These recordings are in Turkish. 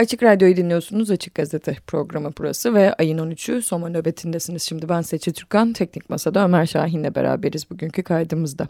Açık Radyo'yu dinliyorsunuz. Açık Gazete programı burası ve ayın 13'ü Soma nöbetindesiniz. Şimdi ben Seçil Türkan, Teknik Masa'da Ömer Şahin'le beraberiz bugünkü kaydımızda.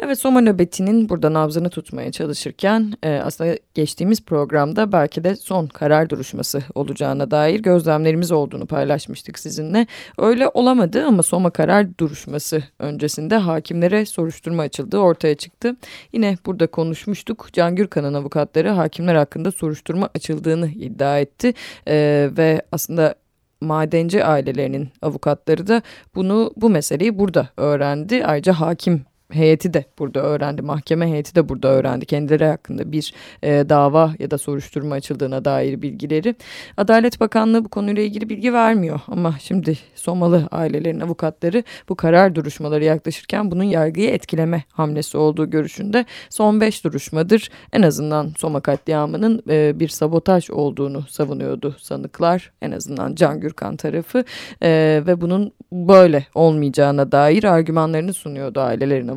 Evet Soma nöbetinin burada nabzını tutmaya çalışırken e, aslında geçtiğimiz programda belki de son karar duruşması olacağına dair gözlemlerimiz olduğunu paylaşmıştık sizinle. Öyle olamadı ama Soma karar duruşması öncesinde hakimlere soruşturma açıldığı ortaya çıktı. Yine burada konuşmuştuk. Can Gürkan'ın avukatları hakimler hakkında soruşturma açıldığını iddia etti e, ve aslında madenci ailelerinin avukatları da bunu bu meseleyi burada öğrendi. Ayrıca hakim heyeti de burada öğrendi. Mahkeme heyeti de burada öğrendi. Kendileri hakkında bir e, dava ya da soruşturma açıldığına dair bilgileri. Adalet Bakanlığı bu konuyla ilgili bilgi vermiyor. Ama şimdi Somalı ailelerin avukatları bu karar duruşmaları yaklaşırken bunun yargıyı etkileme hamlesi olduğu görüşünde son beş duruşmadır en azından Soma katliamının e, bir sabotaj olduğunu savunuyordu sanıklar. En azından Can Gürkan tarafı e, ve bunun böyle olmayacağına dair argümanlarını sunuyordu ailelerin.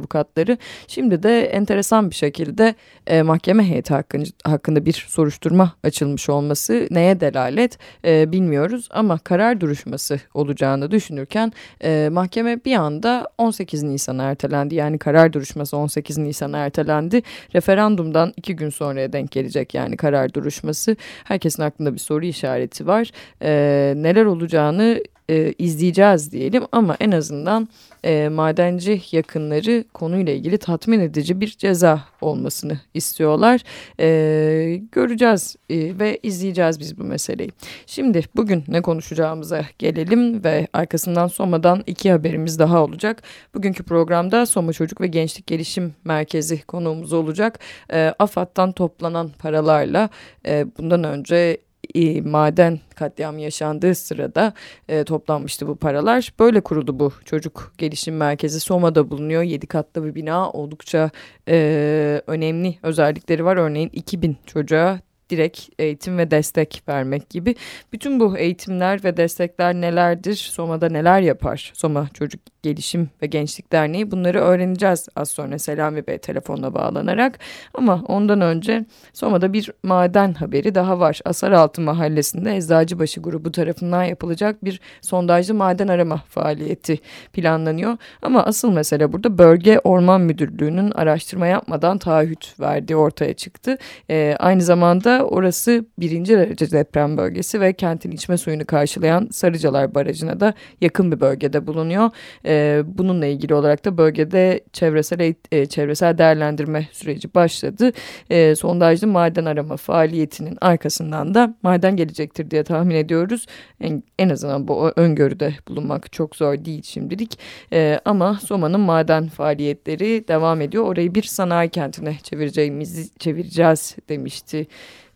Şimdi de enteresan bir şekilde e, mahkeme heyeti hakkında, hakkında bir soruşturma açılmış olması neye delalet e, bilmiyoruz ama karar duruşması olacağını düşünürken e, mahkeme bir anda 18 Nisan'a ertelendi. Yani karar duruşması 18 Nisan'a ertelendi. Referandumdan iki gün sonraya denk gelecek yani karar duruşması. Herkesin aklında bir soru işareti var. E, neler olacağını e, izleyeceğiz diyelim ama en azından e, madenci yakınları konuyla ilgili tatmin edici bir ceza olmasını istiyorlar. E, göreceğiz e, ve izleyeceğiz biz bu meseleyi. Şimdi bugün ne konuşacağımıza gelelim ve arkasından Soma'dan iki haberimiz daha olacak. Bugünkü programda Soma Çocuk ve Gençlik Gelişim Merkezi konuğumuz olacak. E, AFAD'dan toplanan paralarla e, bundan önce e, maden katliamı yaşandığı sırada e, toplanmıştı bu paralar. Böyle kuruldu bu çocuk gelişim merkezi. Soma'da bulunuyor. 7 katlı bir bina oldukça e, önemli özellikleri var. Örneğin 2000 çocuğa direkt eğitim ve destek vermek gibi. Bütün bu eğitimler ve destekler nelerdir? Soma'da neler yapar? Soma Çocuk Gelişim ve Gençlik Derneği bunları öğreneceğiz az sonra Selami Bey telefonla bağlanarak. Ama ondan önce Soma'da bir maden haberi daha var. Asaraltı Mahallesi'nde Eczacıbaşı grubu tarafından yapılacak bir sondajlı maden arama faaliyeti planlanıyor. Ama asıl mesele burada bölge orman müdürlüğünün araştırma yapmadan taahhüt verdiği ortaya çıktı. Ee, aynı zamanda orası birinci derece deprem bölgesi ve kentin içme suyunu karşılayan Sarıcalar Barajı'na da yakın bir bölgede bulunuyor. Ee, e, bununla ilgili olarak da bölgede çevresel e, çevresel değerlendirme süreci başladı. E, sondajlı maden arama faaliyetinin arkasından da maden gelecektir diye tahmin ediyoruz. En, en azından bu öngörüde bulunmak çok zor değil şimdilik. E, ama Soma'nın maden faaliyetleri devam ediyor. Orayı bir sanayi kentine çevireceğimizi çevireceğiz demişti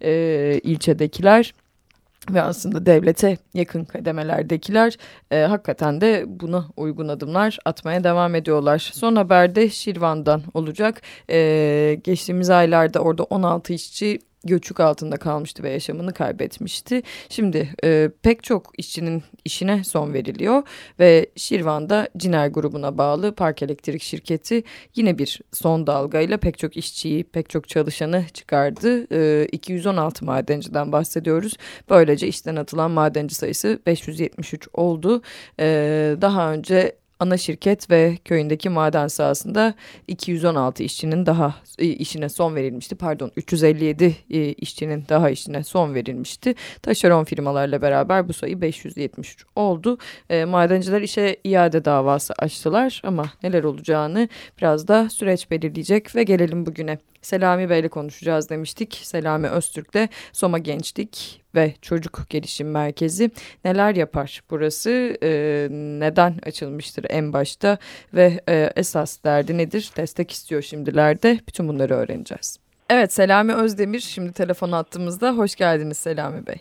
e, ilçedekiler ve aslında devlete yakın kademelerdekiler e, hakikaten de buna uygun adımlar atmaya devam ediyorlar. Son haberde Şirvan'dan olacak. E, geçtiğimiz aylarda orada 16 işçi göçük altında kalmıştı ve yaşamını kaybetmişti. Şimdi e, pek çok işçinin işine son veriliyor ve Şirvan'da Ciner grubuna bağlı Park Elektrik şirketi yine bir son dalgayla pek çok işçiyi, pek çok çalışanı çıkardı. E, 216 madenciden bahsediyoruz. Böylece işten atılan madenci sayısı 573 oldu. E, daha önce ana şirket ve köyündeki maden sahasında 216 işçinin daha e, işine son verilmişti. Pardon 357 e, işçinin daha işine son verilmişti. Taşeron firmalarla beraber bu sayı 573 oldu. E, madenciler işe iade davası açtılar ama neler olacağını biraz da süreç belirleyecek ve gelelim bugüne. Selami Bey'le konuşacağız demiştik. Selami Öztürk'le Soma Gençlik ve Çocuk Gelişim Merkezi neler yapar burası? E, neden açılmıştır en başta ve e, esas derdi nedir? Destek istiyor şimdilerde. Bütün bunları öğreneceğiz. Evet Selami Özdemir şimdi telefon attığımızda. Hoş geldiniz Selami Bey.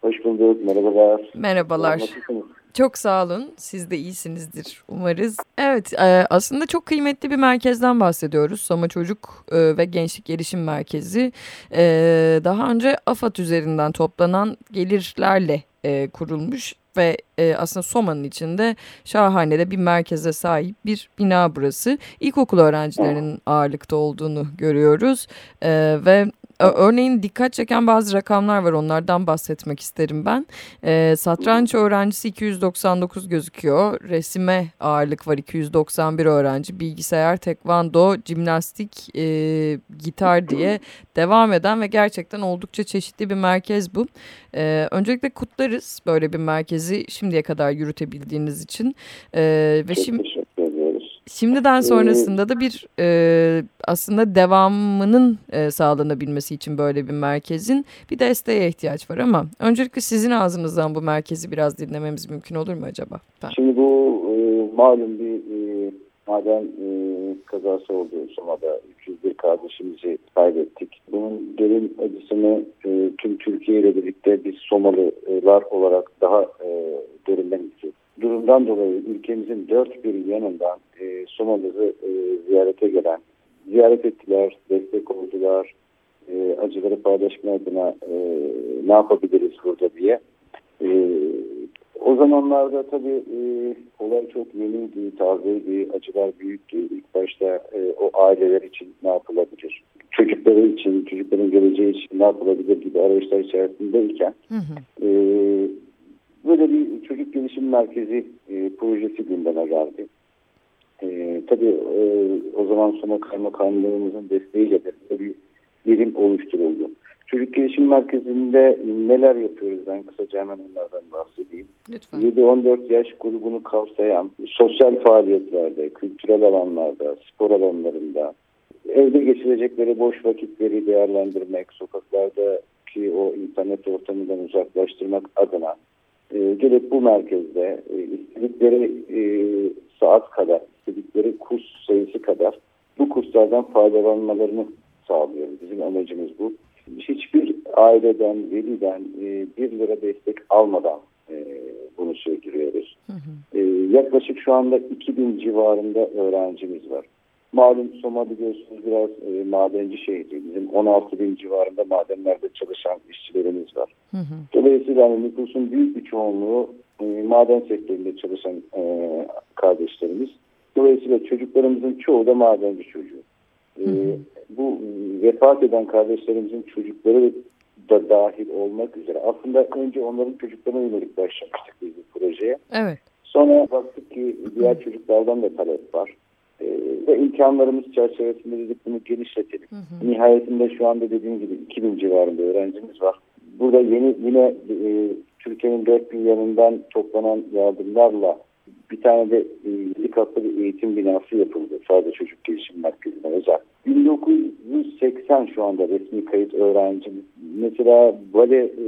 Hoş bulduk. Merhabalar. Merhabalar. Nasılsınız? Çok sağ olun. Siz de iyisinizdir umarız. Evet e, aslında çok kıymetli bir merkezden bahsediyoruz. Soma Çocuk e, ve Gençlik Gelişim Merkezi. E, daha önce AFAD üzerinden toplanan gelirlerle kurulmuş ve aslında Soma'nın içinde şahane de bir merkeze sahip bir bina burası. İlkokul öğrencilerinin ağırlıkta olduğunu görüyoruz ve Örneğin dikkat çeken bazı rakamlar var onlardan bahsetmek isterim ben. E, satranç öğrencisi 299 gözüküyor. Resime ağırlık var 291 öğrenci. Bilgisayar, tekvando, jimnastik, e, gitar diye devam eden ve gerçekten oldukça çeşitli bir merkez bu. E, öncelikle kutlarız böyle bir merkezi şimdiye kadar yürütebildiğiniz için. E, ve şimdi Şimdiden ee, sonrasında da bir e, aslında devamının e, sağlanabilmesi için böyle bir merkezin bir desteğe ihtiyaç var ama öncelikle sizin ağzınızdan bu merkezi biraz dinlememiz mümkün olur mu acaba? Ben. Şimdi bu e, malum bir e, maden e, kazası oldu Soma'da 301 kardeşimizi kaybettik. Bunun derin acısını e, tüm Türkiye ile birlikte biz Somalılar olarak daha e, derinden hissettik durumdan dolayı ülkemizin dört bir yanından Somalı'yı e, ziyarete gelen, ziyaret ettiler, destek oldular, e, acıları paylaşma adına e, ne yapabiliriz burada diye. E, o zamanlarda tabii e, olay çok yeniydi, tazeydi, acılar büyüktü. İlk başta e, o aileler için ne yapılabilir? Çocukları için, çocukların geleceği için ne yapılabilir gibi arayışlar içerisindeyken hı hı. E, Böyle bir çocuk gelişim merkezi e, projesi gündeme geldi. Tabii e, o zaman sonra kaymakamlığımızın desteğiyle de bir birim oluşturuldu. Çocuk Gelişim Merkezi'nde neler yapıyoruz ben kısaca hemen onlardan bahsedeyim. 7-14 yaş grubunu kapsayan sosyal faaliyetlerde, kültürel alanlarda, spor alanlarında, evde geçirecekleri boş vakitleri değerlendirmek, sokaklardaki o internet ortamından uzaklaştırmak adına e, gelip bu merkezde e, istedikleri e, saat kadar, istedikleri kurs sayısı kadar bu kurslardan faydalanmalarını sağlıyoruz. Bizim amacımız bu. Hiçbir aileden, veliden e, bir lira destek almadan e, bunu sürdürüyoruz. Hı hı. E, yaklaşık şu anda 2000 civarında öğrencimiz var. Malum Soma biliyorsunuz biraz e, madenci şehri. Bizim 16 bin civarında madenlerde çalışan işçilerimiz var. Hı hı. Dolayısıyla hani nüfusun büyük bir çoğunluğu maden sektöründe çalışan e, kardeşlerimiz. Dolayısıyla çocuklarımızın çoğu da madenci çocuğu. E. Bu vefat eden kardeşlerimizin çocukları da dahil olmak üzere. Aslında önce onların çocuklarına yönelik başlamıştık biz bu projeye. Evet. Sonra baktık ki diğer çocuklardan da talep var e, ve imkanlarımız çerçevesinde dedik bunu genişletelim. Hı hı. Nihayetinde şu anda dediğim gibi 2000 civarında öğrencimiz var. Burada yeni yine e, Türkiye'nin dört bin yanından toplanan yardımlarla bir tane de e, 7 katlı bir eğitim binası yapıldı. Sadece çocuk gelişim merkezine özel. 1980 şu anda resmi kayıt öğrencimiz. Mesela bale e,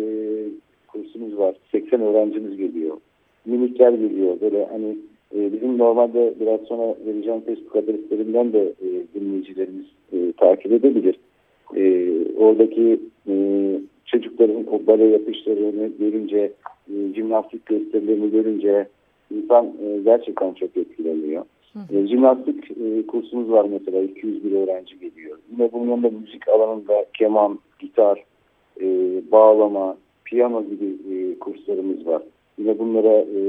kursumuz var. 80 öğrencimiz geliyor. Minikler geliyor. Böyle hani e, bizim normalde biraz sonra vereceğim Facebook adreslerinden de e, dinleyicilerimiz e, takip edebilir. E, oradaki e, çocukların o bale yapışlarını görünce, e, jimnastik gösterilerini görünce insan e, gerçekten çok etkileniyor. E, jimnastik e, kursumuz var mesela 201 öğrenci geliyor. Yine bunun yanında müzik alanında keman, gitar, e, bağlama, piyano gibi e, kurslarımız var. Yine bunlara e,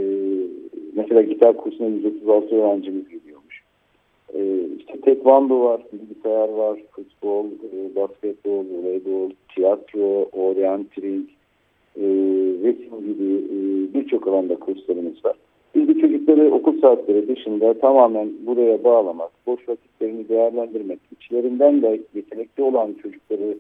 mesela gitar kursuna 136 öğrencimiz geliyormuş. E, işte tekvando var, bilgisayar var, futbol, e, basketbol, voleybol, tiyatro, orientering, e, resim gibi e, birçok alanda kurslarımız var. Biz bu çocukları okul saatleri dışında tamamen buraya bağlamak, boş vakitlerini değerlendirmek, içlerinden de yetenekli olan çocukları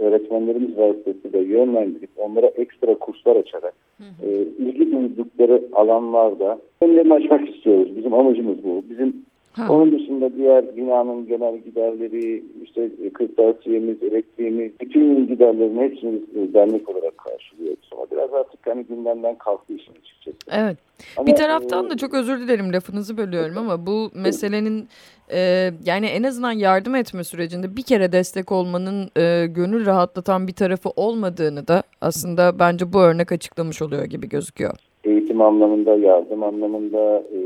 öğretmenlerimiz vasıtasıyla yönlendirip onlara ekstra kurslar açarak hı hı. E, ilgi duydukları alanlarda önlerini açmak istiyoruz. Bizim amacımız bu. Bizim Ha. Onun dışında diğer binanın genel giderleri, işte kırtasiyemiz, elektriğimiz, bütün giderlerin hepsini dernek olarak karşılıyoruz. Ama biraz artık hani gündemden kalktı işin açıkçası. Evet. Ama, bir taraftan da çok özür dilerim lafınızı bölüyorum ama bu meselenin e, yani en azından yardım etme sürecinde bir kere destek olmanın e, gönül rahatlatan bir tarafı olmadığını da aslında bence bu örnek açıklamış oluyor gibi gözüküyor. Eğitim anlamında, yardım anlamında, e,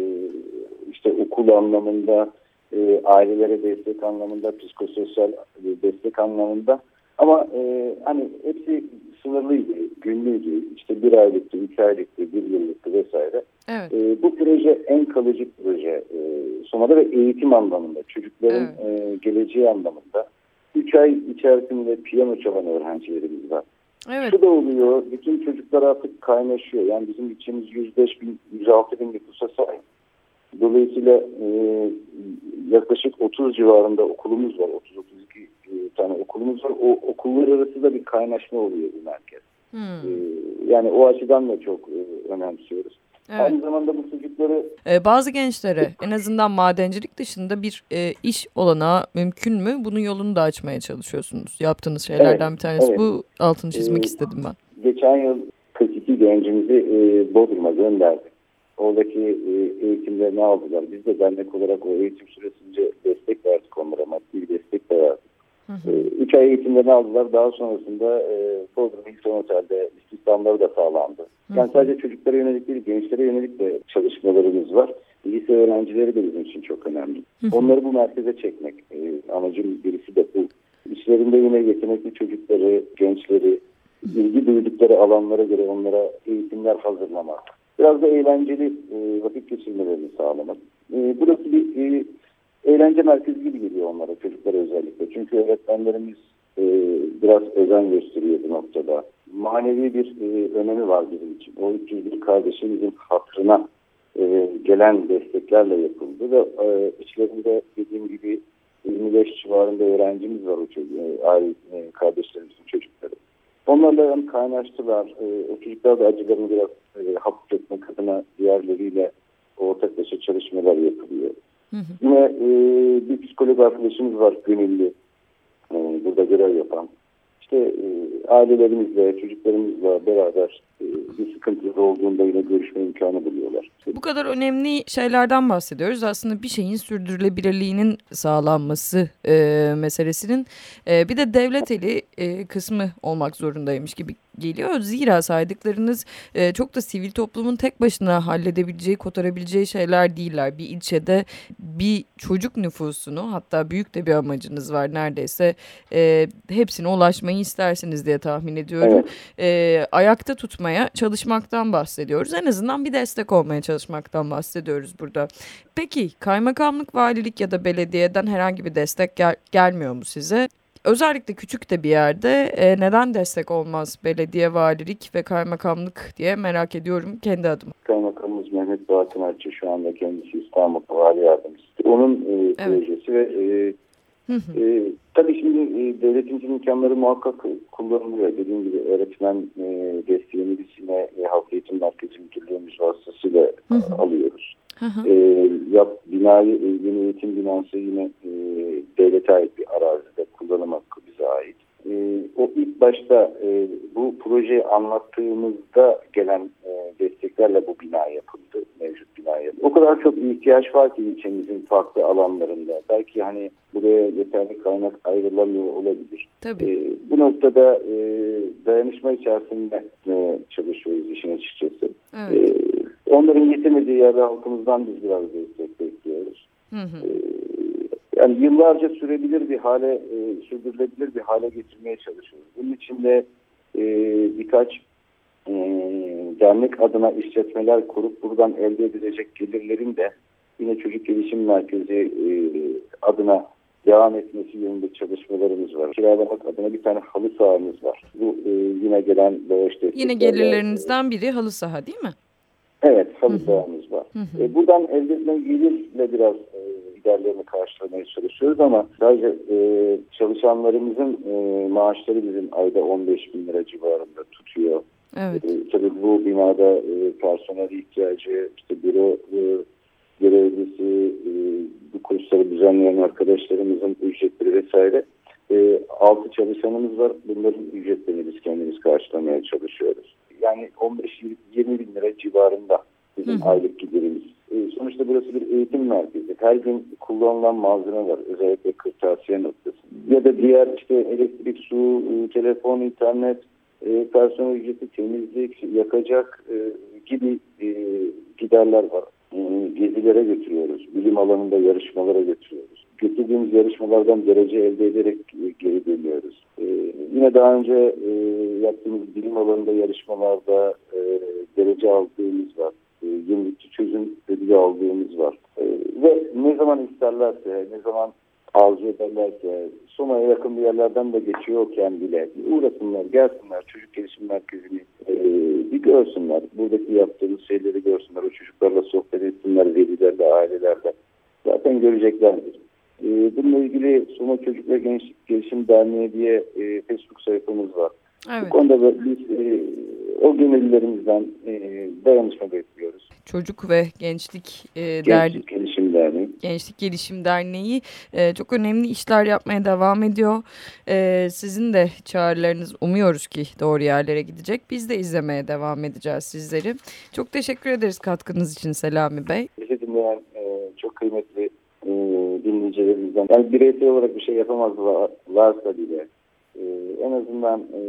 işte okul anlamında, e, ailelere destek anlamında, psikososyal destek anlamında. Ama e, hani hepsi sınırlıydı, günlüydü. İşte bir aylıktı, üç aylıktı, bir yıllıktı vesaire. Evet. E, bu proje en kalıcı proje e, Soma'da ve eğitim anlamında, çocukların evet. e, geleceği anlamında. 3 ay içerisinde piyano çalan öğrencilerimiz var. Evet. Şu da oluyor, bütün çocuklar artık kaynaşıyor. Yani bizim içimiz 105 bin, 106 bin nüfusa sahip. Dolayısıyla e, yaklaşık 30 civarında okulumuz var. 30-32 e, tane okulumuz var. O okullar arası da bir kaynaşma oluyor bu merkez. Hmm. E, yani o açıdan da çok e, önemsiyoruz. Evet. Aynı zamanda bu çocukları Ee, bazı gençlere en azından madencilik dışında bir e, iş olanağı mümkün mü? Bunun yolunu da açmaya çalışıyorsunuz. Yaptığınız şeylerden bir tanesi evet. bu. Altını çizmek Ee, istedim ben. geçen yıl 42 gencimizi e, Bodrum'a gönderdik. Oradaki e, eğitimlerini aldılar. Biz de dernek olarak o eğitim süresince destek verdik onlara. Maddi bir destek de verdik. Hı hı. 3 ay eğitimlerini aldılar. Daha sonrasında e, Bodrum Hilton Otel'de istihdamları da sağlandı. Yani Hı. sadece çocuklara yönelik değil, gençlere yönelik de çalışmalarımız var. Lise öğrencileri de bizim için çok önemli. Hı hı. Onları bu merkeze çekmek. E, amacım birisi de bu. İçlerinde yine yetenekli çocukları, gençleri, ilgi duydukları alanlara göre onlara eğitimler hazırlamak. Biraz da eğlenceli e, vakit geçirmelerini sağlamak. E, burası bir e, eğlence merkezi gibi geliyor onlara, çocuklara özellikle. Çünkü öğretmenlerimiz e, biraz özen gösteriyor bu noktada. Manevi bir e, önemi var bizim için. O 301 kardeşimizin hatırına e, gelen desteklerle yapıldı ve e, içlerinde dediğim gibi 25 civarında öğrencimiz var o çocuk, e, e, kardeşlerimizin çocukları. Onlarla hem kaynaştılar. E, o çocuklar da acılarını biraz e, hafifletmek adına diğerleriyle ortaklaşa çalışmalar yapılıyor. Hı hı. Yine e, bir psikolog arkadaşımız var gönüllü. E, burada görev yapan. İşte e, ailelerimizle, çocuklarımızla beraber e, bir sıkıntıları olduğunda yine görüşme imkanı buluyorlar. İşte Bu kadar önemli şeylerden bahsediyoruz. Aslında bir şeyin sürdürülebilirliğinin sağlanması e, meselesinin e, bir de devlet eli e, kısmı olmak zorundaymış gibi geliyor. Zira saydıklarınız e, çok da sivil toplumun tek başına halledebileceği, kotarabileceği şeyler değiller. Bir ilçede bir çocuk nüfusunu hatta büyük de bir amacınız var neredeyse e, hepsine ulaşmayı istersiniz diye tahmin ediyorum. Evet. E, ayakta tutmaya çalışmaktan bahsediyoruz. En azından bir destek olmaya çalışmaktan bahsediyoruz burada. Peki kaymakamlık, valilik ya da belediyeden herhangi bir destek gel- gelmiyor mu size? Özellikle küçük de bir yerde e, neden destek olmaz belediye, valilik ve kaymakamlık diye merak ediyorum kendi adıma. Kaymakamımız Mehmet Bahattin Arçı şu anda kendisi İstanbul Vali Yardımcısı. Onun e, projesi ve e, Hı hı. e, tabii şimdi e, devletin imkanları muhakkak kullanılıyor. Dediğim gibi öğretmen e, desteğini biz yine e, Halk Eğitim Merkezi Müdürlüğümüz vasıtasıyla Hı hı. alıyoruz. Hı hı. E, yap, binayı, e, yeni eğitim binası yine e, devlete ait bir arazide kullanım hakkı bize ait. E, o ilk başta e, bu projeyi anlattığımızda gelen e, desteklerle bu bina yapıldı, mevcut bina yapıldı. O kadar çok ihtiyaç var ki ilçemizin farklı alanlarında. Belki hani buraya yeterli kaynak ayrılamıyor olabilir. Tabii. E, bu noktada e, dayanışma içerisinde e, çalışıyoruz işin açıkçası. Evet. E, onların yetemediği yerde halkımızdan biz biraz destek bekliyoruz. Hı hı. E, yani yıllarca sürebilir bir hale, e, sürdürülebilir bir hale getirmeye çalışıyoruz. Bunun için de e, birkaç e, dernek adına işletmeler kurup buradan elde edilecek gelirlerin de yine Çocuk Gelişim Merkezi e, adına devam etmesi yönünde çalışmalarımız var. Kiralamak adına bir tane halı sahamız var. Bu e, yine gelen bağış Yine gelirlerinizden biri halı saha değil mi? Evet, hı. sahamız var. Hı hı. E, buradan elde edilen gelirle biraz e, giderlerini karşılamaya çalışıyoruz ama sadece e, çalışanlarımızın e, maaşları bizim ayda 15 bin lira civarında tutuyor. Evet. E, tabii bu binada e, personel ihtiyacı, işte büro e, görevlisi, e, bu kursları düzenleyen arkadaşlarımızın ücretleri vesaire. E, altı çalışanımız var. Bunların ücretlerini biz kendimiz karşılamaya çalışıyoruz. Yani 15-20 bin lira civarında bizim Hı aylık giderimiz. E, sonuçta burası bir eğitim merkezi. Her gün kullanılan malzeme var. Özellikle kırtasiye noktası. Ya da diğer işte elektrik, su, e, telefon, internet, e, personel ücreti, temizlik, yakacak e, gibi e, giderler var. E, gezilere götürüyoruz. Bilim alanında yarışmalara götürüyoruz. Götürdüğümüz yarışmalardan derece elde ederek e, geri dönüyoruz. E, yine daha önce e, yaptığımız bilim alanında yarışmalarda e, derece aldığımız var. E, yenilikçi çözüm ödülü aldığımız var. E, ve ne zaman isterlerse, ne zaman arzu ederlerse Soma'ya yakın bir yerlerden de geçiyorken bile uğrasınlar, gelsinler çocuk gelişim merkezini e, bir görsünler. Buradaki yaptığımız şeyleri görsünler. O çocuklarla sohbet etsinler, velilerle, ailelerle. Zaten göreceklerdir. E, bununla ilgili Soma Çocuk ve Gençlik Gelişim Derneği diye e, Facebook sayfamız var. Evet. Bu konuda da biz e, o gönüllülerimizden e, dayanışma bekliyoruz. Çocuk ve Gençlik, e, Gençlik Gelişim Derneği. Gençlik Gelişim Derneği e, çok önemli işler yapmaya devam ediyor. E, sizin de çağrılarınız umuyoruz ki doğru yerlere gidecek. Biz de izlemeye devam edeceğiz sizleri. Çok teşekkür ederiz katkınız için Selami Bey. Bizi dinleyen e, çok kıymetli dinleyicilerimizden. Yani bireysel olarak bir şey yapamazlarsa bile e, en azından e,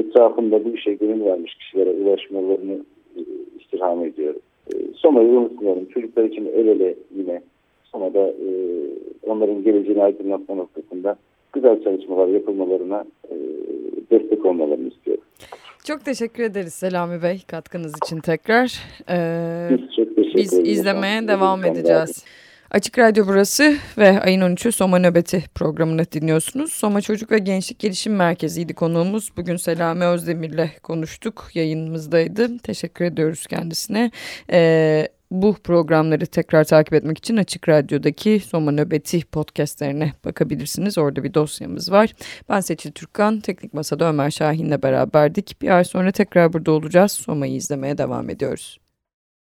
etrafında bu işe gönül vermiş kişilere ulaşmalarını e, istirham ediyorum. E, Soma'yı unutmayalım. Çocuklar için el ele yine Soma'da e, onların geleceğini aydınlatma noktasında güzel çalışmalar yapılmalarına e, destek olmalarını istiyorum. Çok teşekkür ederiz Selami Bey katkınız için tekrar. Ee, biz Biz izlemeye devam edeceğiz. Açık Radyo burası ve ayın 13'ü Soma Nöbeti programını dinliyorsunuz. Soma Çocuk ve Gençlik Gelişim Merkezi'ydi konuğumuz. Bugün Selami Özdemir'le konuştuk. Yayınımızdaydı. Teşekkür ediyoruz kendisine. Ee, bu programları tekrar takip etmek için Açık Radyo'daki Soma Nöbeti podcastlerine bakabilirsiniz. Orada bir dosyamız var. Ben Seçil Türkkan, Teknik Masa'da Ömer Şahin'le beraberdik. Bir ay sonra tekrar burada olacağız. Soma'yı izlemeye devam ediyoruz.